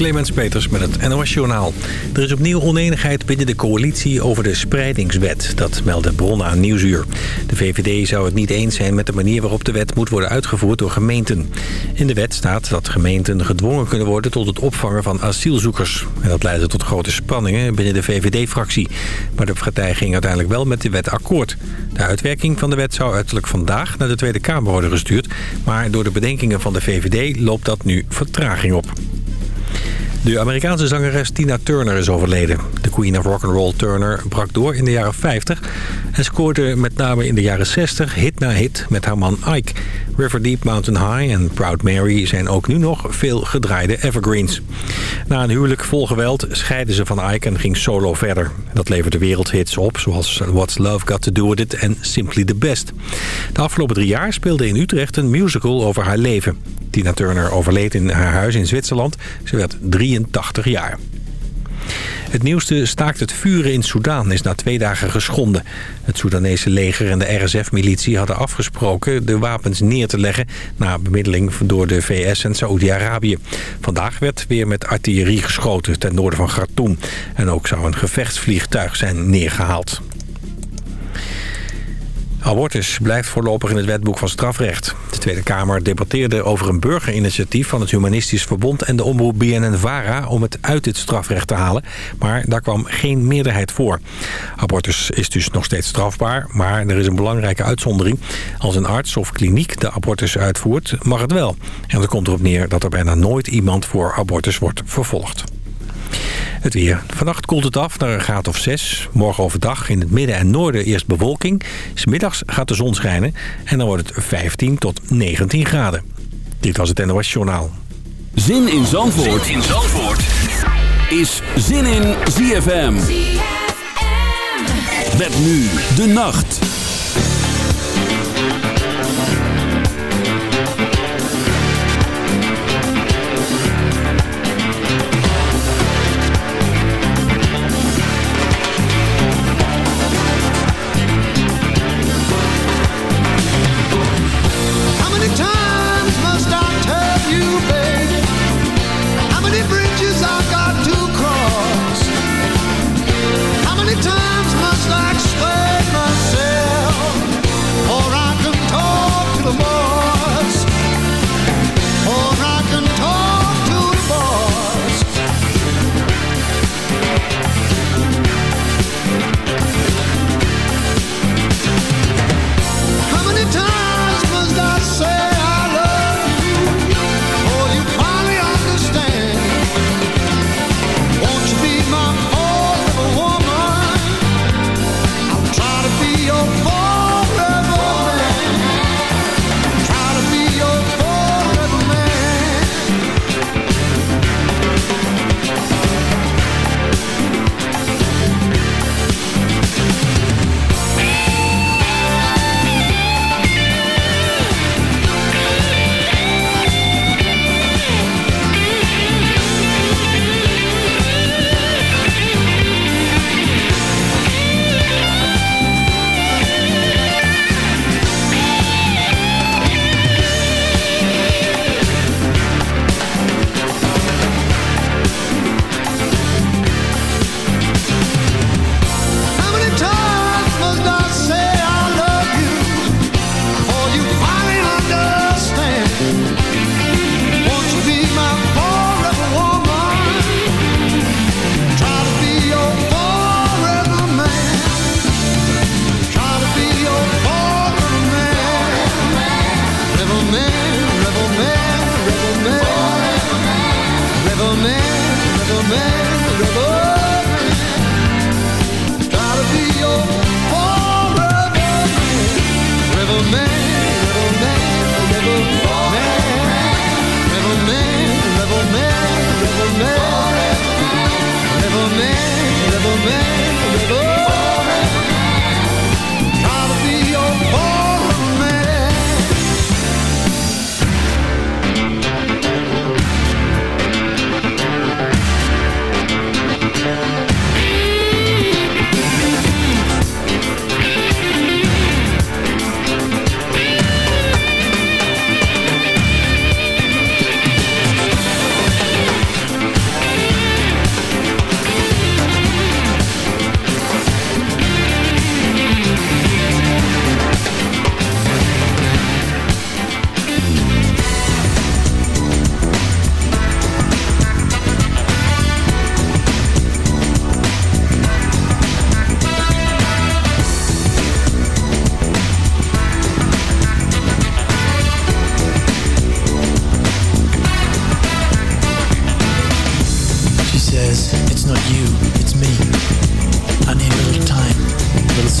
Clemens Peters met het NOS Journaal. Er is opnieuw oneenigheid binnen de coalitie over de spreidingswet. Dat melden bronnen aan Nieuwsuur. De VVD zou het niet eens zijn met de manier waarop de wet moet worden uitgevoerd door gemeenten. In de wet staat dat gemeenten gedwongen kunnen worden tot het opvangen van asielzoekers. En dat leidde tot grote spanningen binnen de VVD-fractie. Maar de partij ging uiteindelijk wel met de wet akkoord. De uitwerking van de wet zou uiterlijk vandaag naar de Tweede Kamer worden gestuurd. Maar door de bedenkingen van de VVD loopt dat nu vertraging op. De Amerikaanse zangeres Tina Turner is overleden. De Queen of Rock'n'Roll Turner brak door in de jaren 50... en scoorde met name in de jaren 60 hit na hit met haar man Ike. River Deep Mountain High en Proud Mary zijn ook nu nog veel gedraaide evergreens. Na een huwelijk vol geweld scheidden ze van Ike en ging solo verder. Dat leverde wereldhits op, zoals What's Love Got To Do With It en Simply The Best. De afgelopen drie jaar speelde in Utrecht een musical over haar leven. Tina Turner overleed in haar huis in Zwitserland. Ze werd 83 jaar. Het nieuwste staakt het vuren in Soedan is na twee dagen geschonden. Het Soedanese leger en de RSF-militie hadden afgesproken de wapens neer te leggen... na bemiddeling door de VS en Saoedi-Arabië. Vandaag werd weer met artillerie geschoten ten noorden van Khartoum. En ook zou een gevechtsvliegtuig zijn neergehaald. Abortus blijft voorlopig in het wetboek van strafrecht. De Tweede Kamer debatteerde over een burgerinitiatief van het Humanistisch Verbond en de omroep BNN-VARA om het uit het strafrecht te halen. Maar daar kwam geen meerderheid voor. Abortus is dus nog steeds strafbaar, maar er is een belangrijke uitzondering. Als een arts of kliniek de abortus uitvoert, mag het wel. En dat komt erop neer dat er bijna nooit iemand voor abortus wordt vervolgd. Het weer. Vannacht koelt het af naar een graad of 6. Morgen overdag in het midden en noorden eerst bewolking. Smiddags gaat de zon schijnen en dan wordt het 15 tot 19 graden. Dit was het NOS Journaal. Zin in Zandvoort, zin in Zandvoort. is Zin in ZFM. ZFM. Met nu de nacht.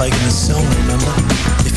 like in the song, remember?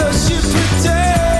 does she pretend?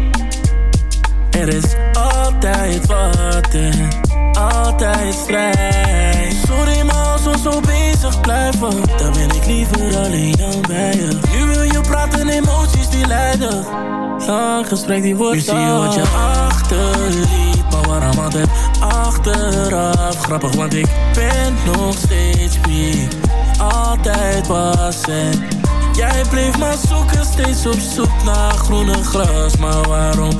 Er is altijd wat en altijd strijd Sorry maar als we zo bezig blijven Dan ben ik liever alleen dan bij je. Nu wil je praten, emoties die leiden Lang gesprek die wordt Nu zie je wat je achterliet Maar waarom altijd achteraf? Grappig want ik ben nog steeds wie Altijd was. En Jij bleef maar zoeken, steeds op zoek naar groene gras. Maar waarom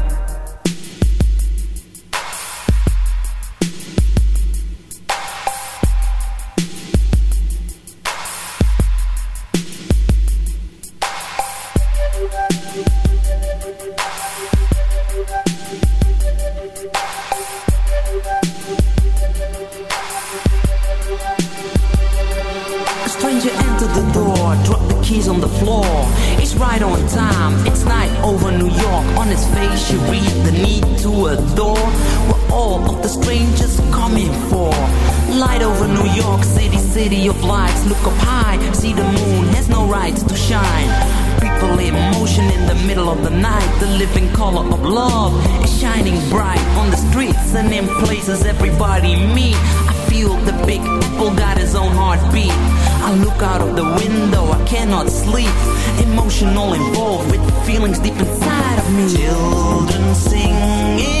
I look out of the window, I cannot sleep. Emotional involved with feelings deep inside of me. Children sing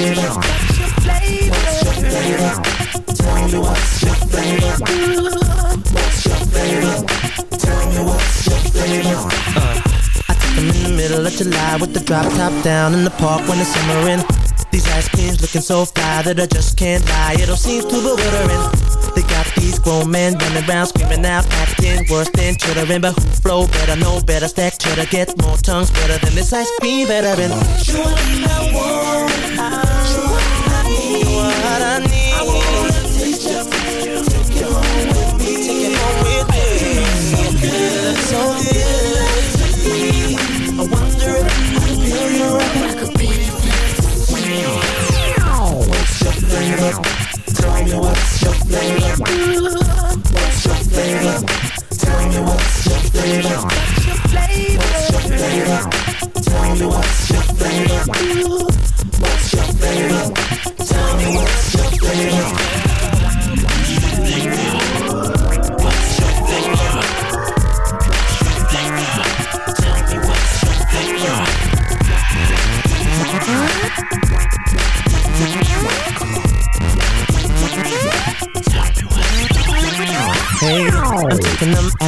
What's your flavor? Tell me what's your flavor? What's your flavor? Tell me what's your flavor? I took in the middle of July with the drop top down in the park when it's summering. These ice creams looking so fly that I just can't lie. It all seems too bewildering. They got these grown men running around screaming out, acting worse than chittering. But who flow better, know better, stack cheddar, get more tongues better than this ice cream veteran. You in the world. Your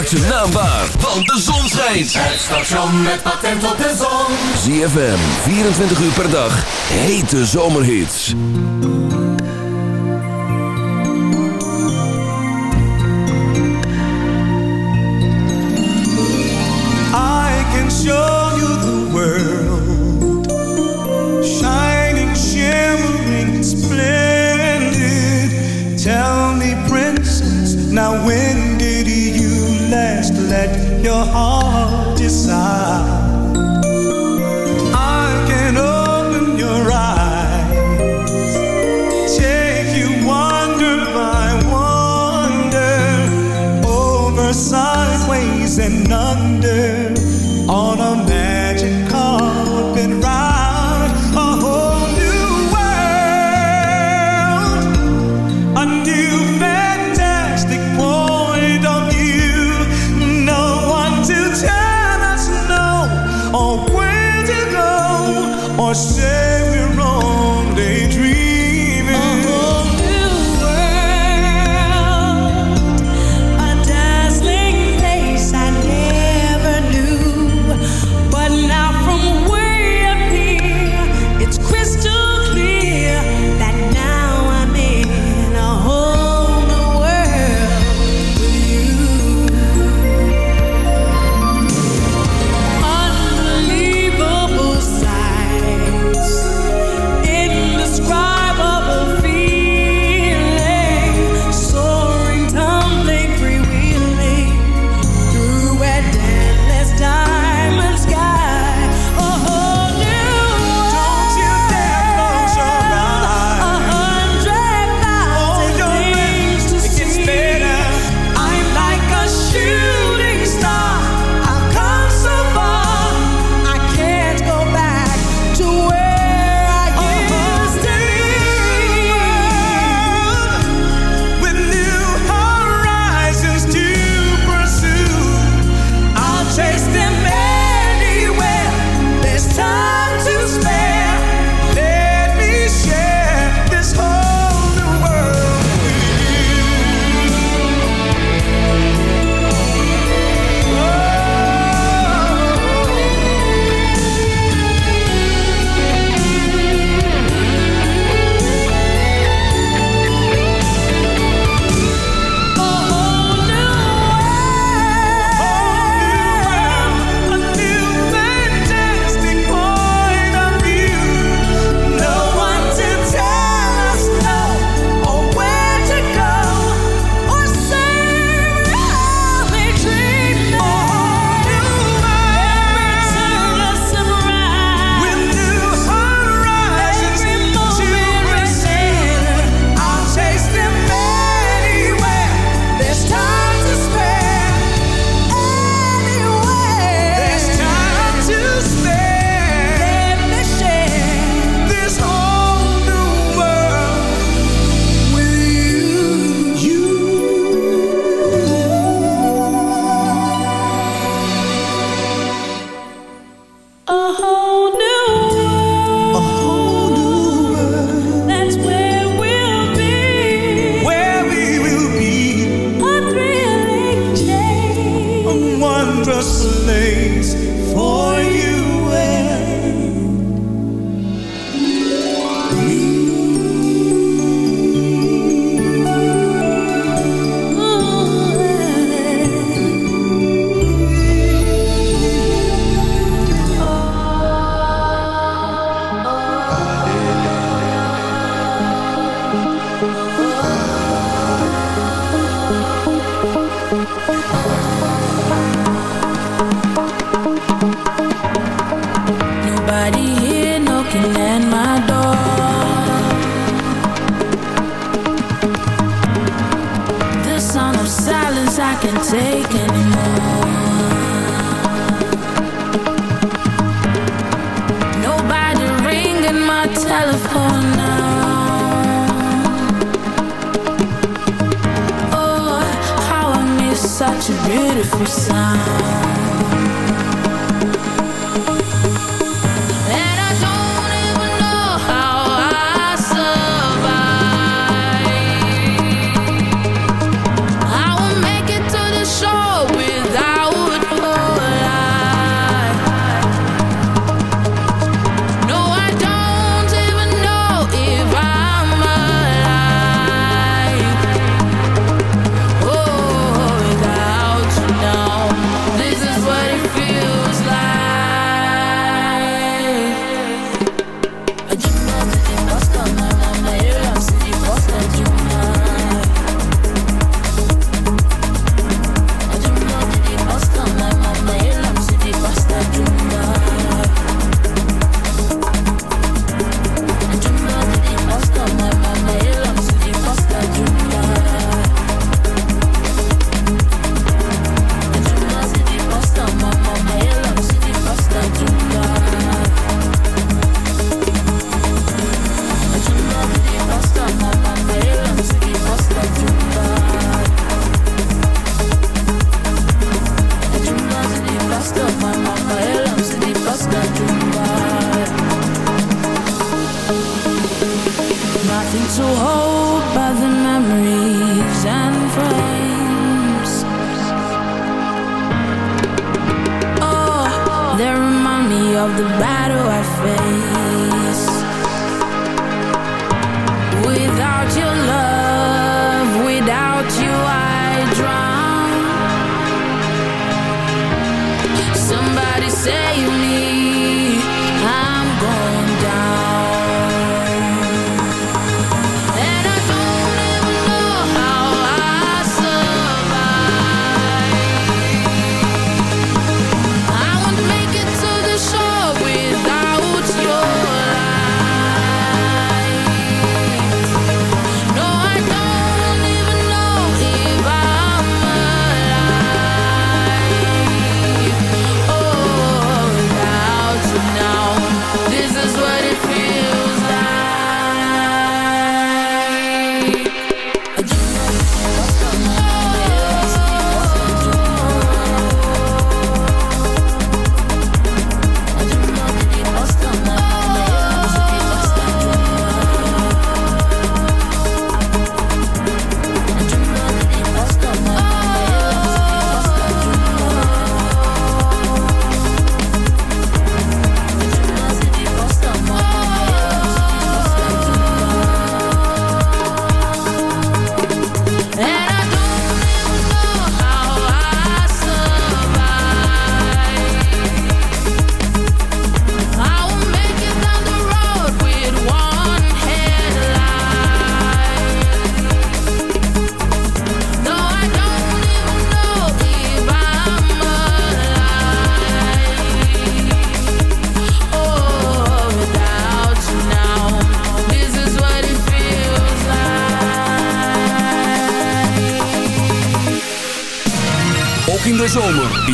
Maak zijn naam waar, want de zon schijnt. Het station met patent op de zon. ZFM, 24 uur per dag. Hete zomerhits. I can show you the world Shining, shimmering, splendid Tell me, princess, now when your heart decide?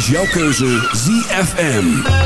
Is jouw keuze ZFM.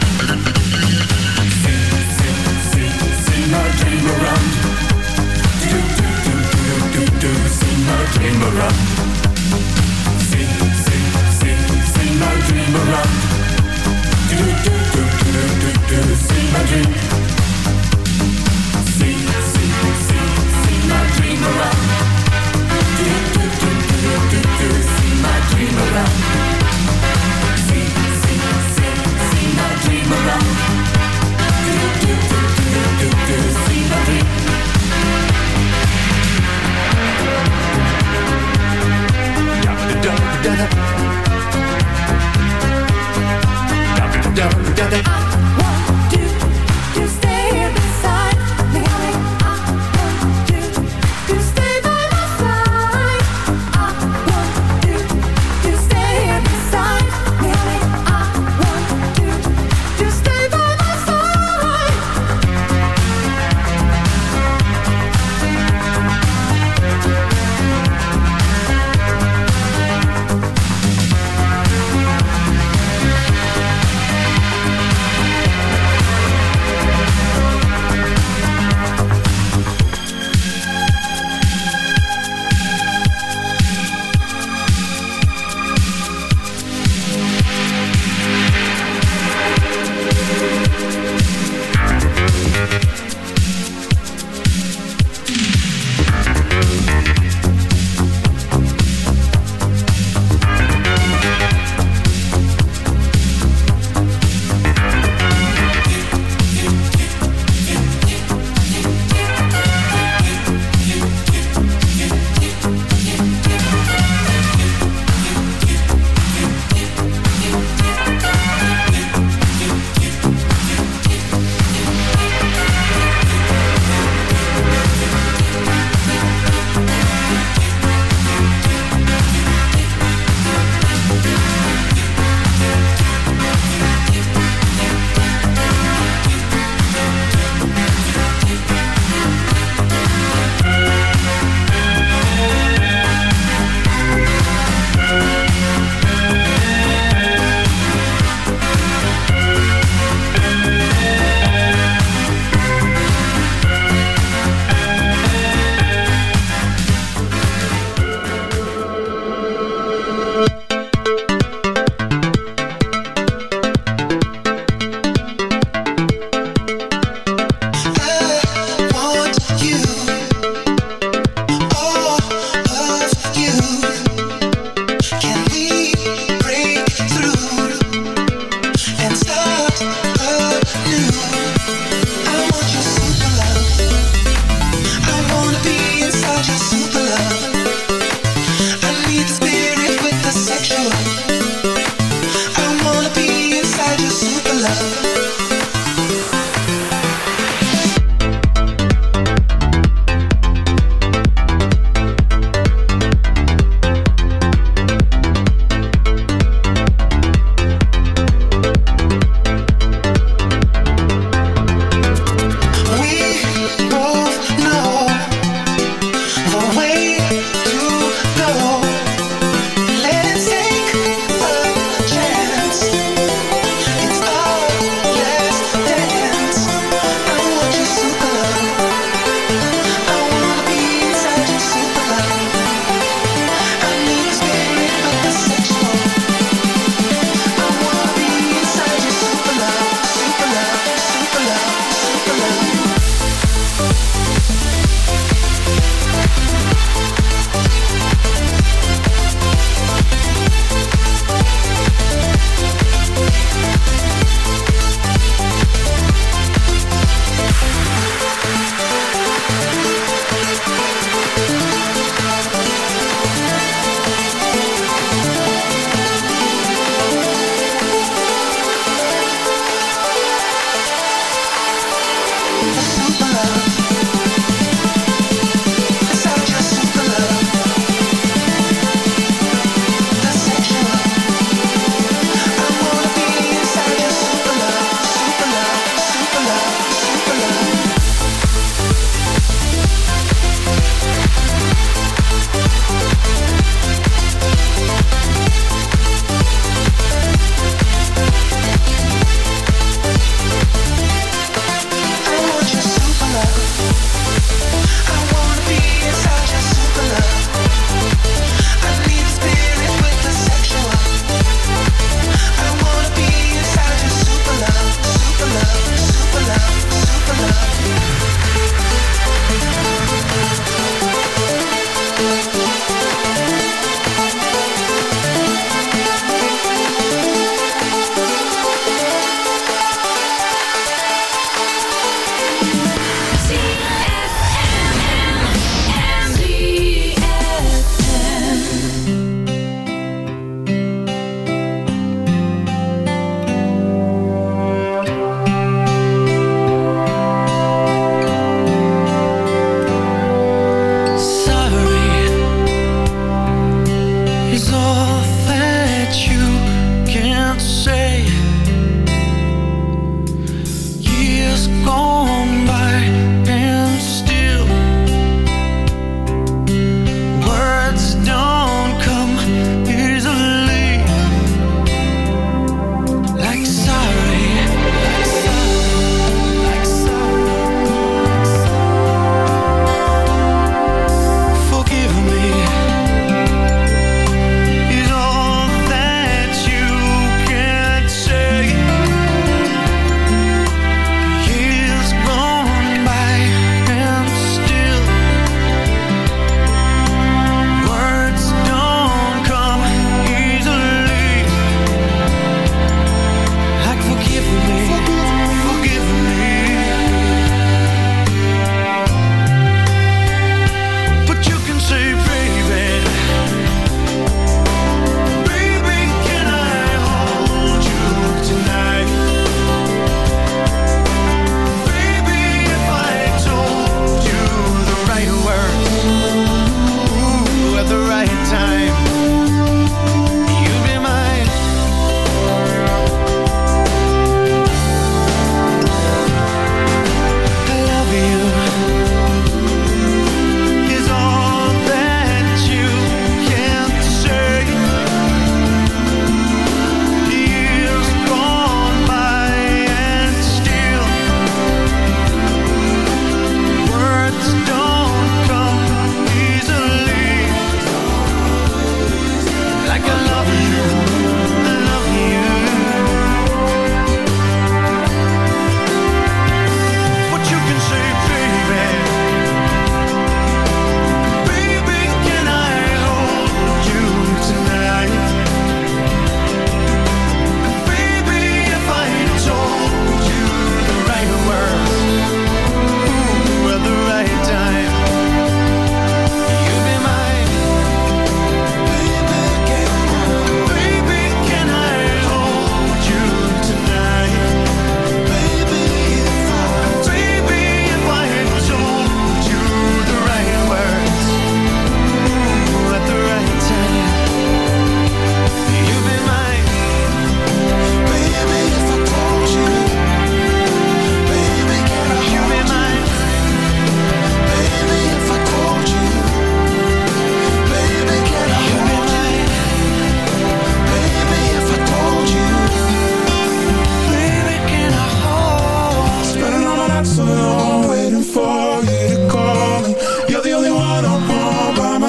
My dream around. Do, do, do, do, do, do, my dream around. See, see, see, see my dream around. Do, do, do, do, do, do, my dream. da da da da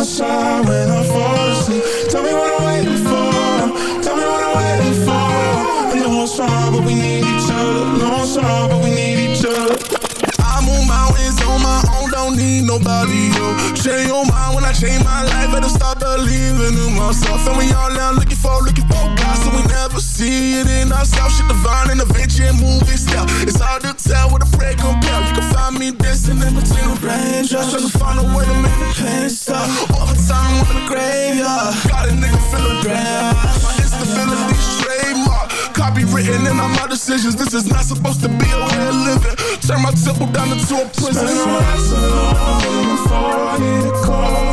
outside when I fall asleep. Tell me what I'm waiting for. Tell me what I'm waiting for. We know it's wrong, but we need each other. No, it's wrong, nobody, yo. Change your mind when I change my life, better start believing in myself. And we all now looking for, looking for God, so we never see it in ourselves. Shit divine and adventure and movie style. It's hard to tell with a prayer compare. You can find me dancing in between the raindrops, trying to find a way to make the pain stop. Overtime in the graveyard, got a nigga feeling bad. Instability trademark, copywritten in all my decisions. This is not supposed to be a way of living. Turn my temple down into a prison. Spend my nights alone before I get a call.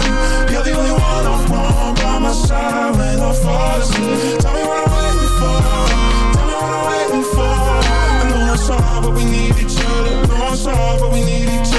You're the only one I want by my side when I fall asleep. Tell me what I'm waiting for. Tell me what I'm waiting for. I know it's hard, but we need each other. I know it's hard, but we need each other.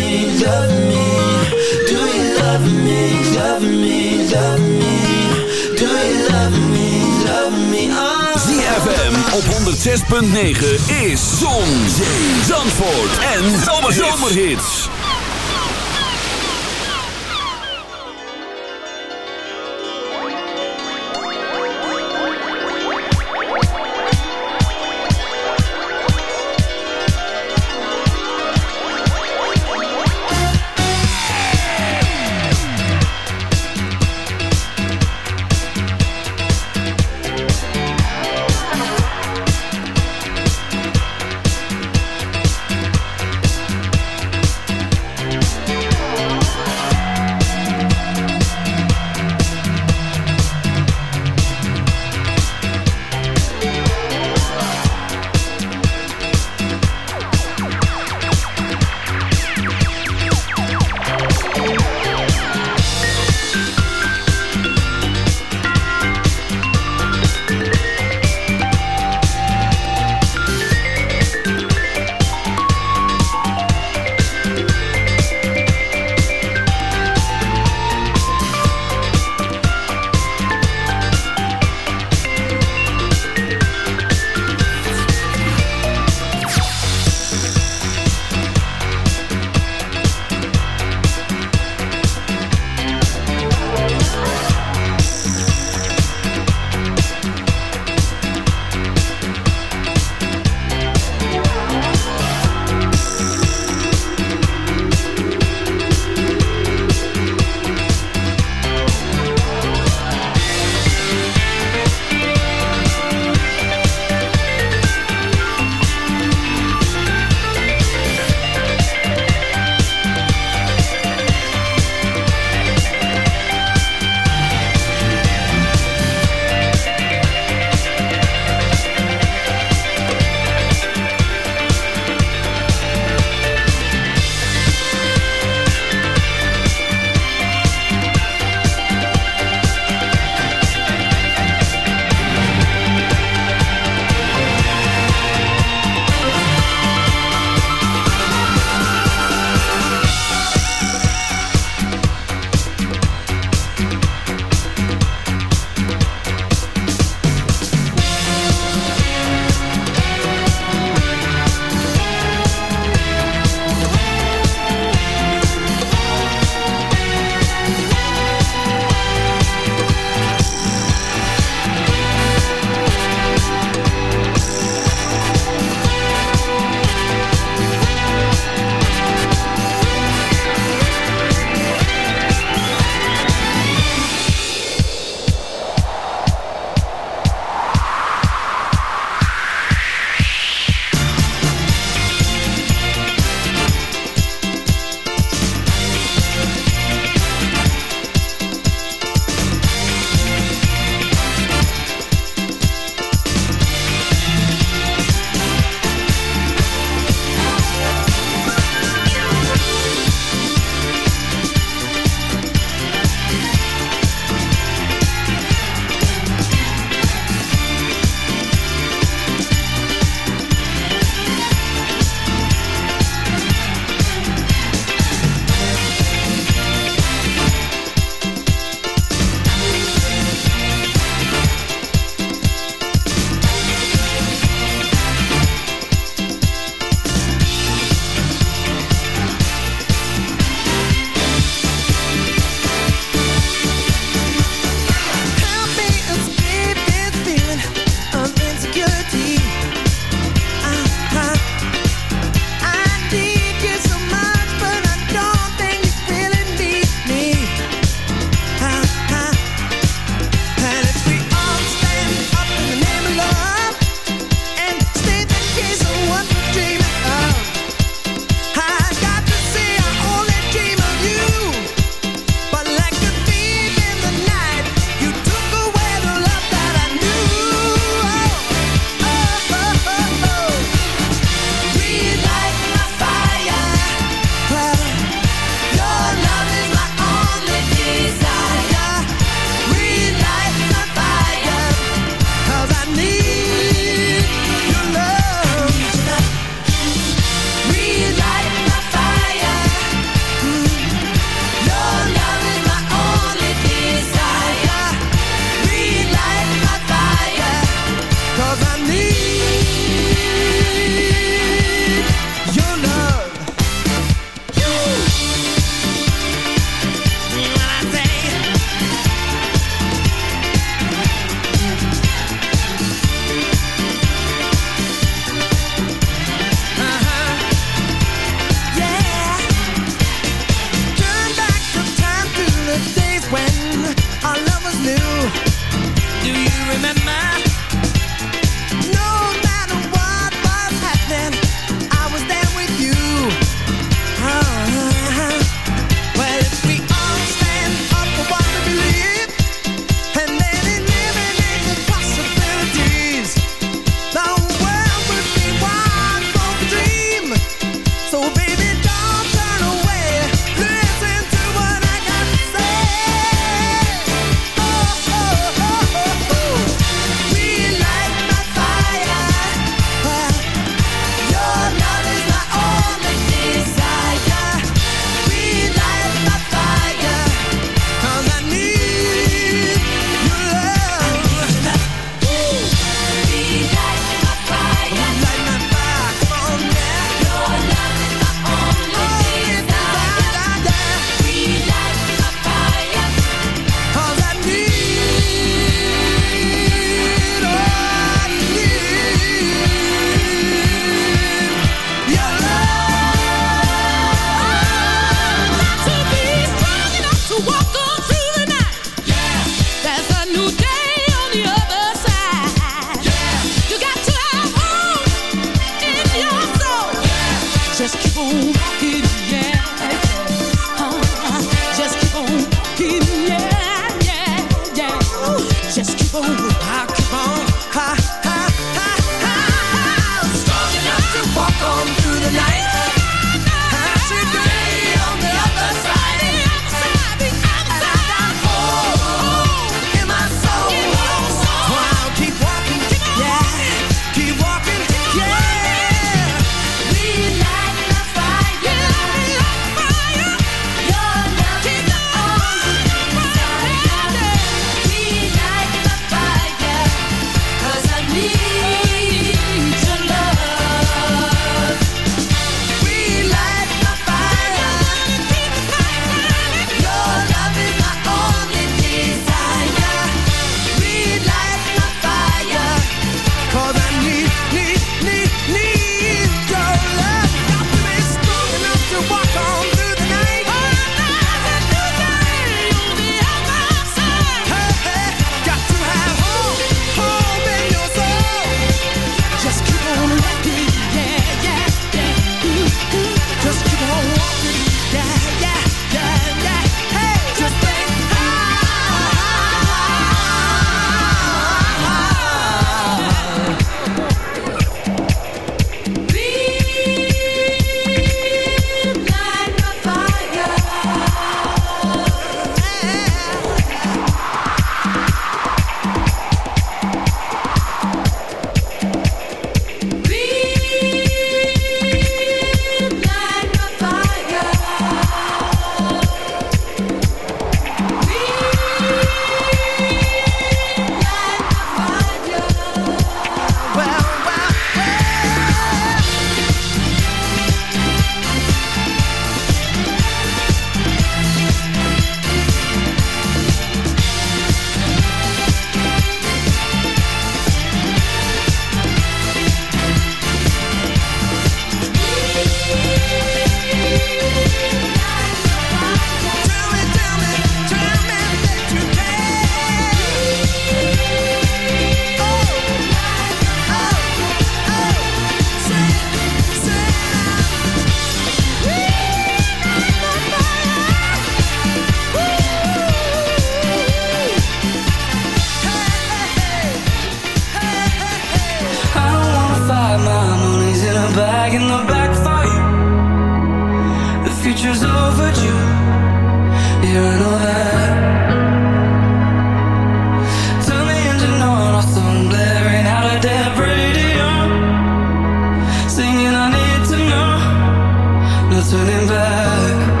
Scrolling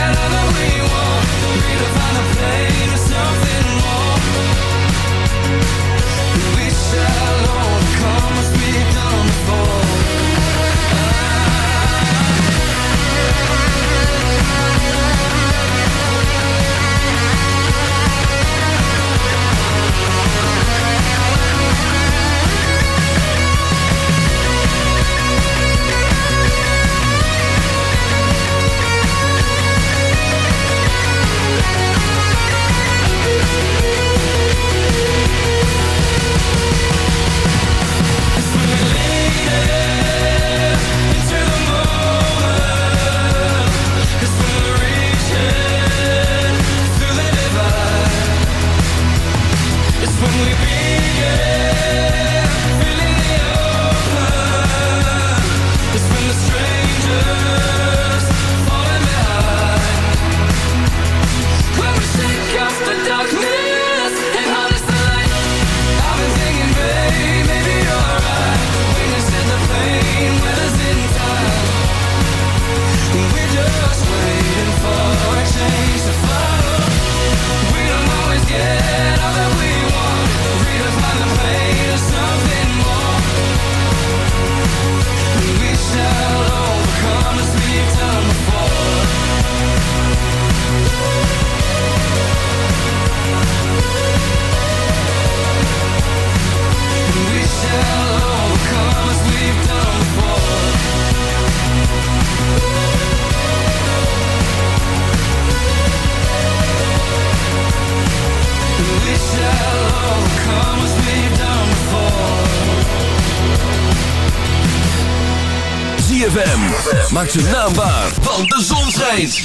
Maak zijn naam waar, want de zon schijnt.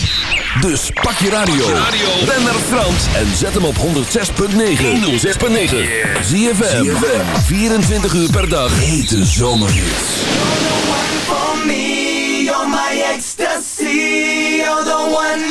Dus pak je radio. Ben naar Frans en zet hem op 106.9. 106.9. ZFM. 24 uur per dag. Hete zomerhits. for me. You're my ecstasy. You're the one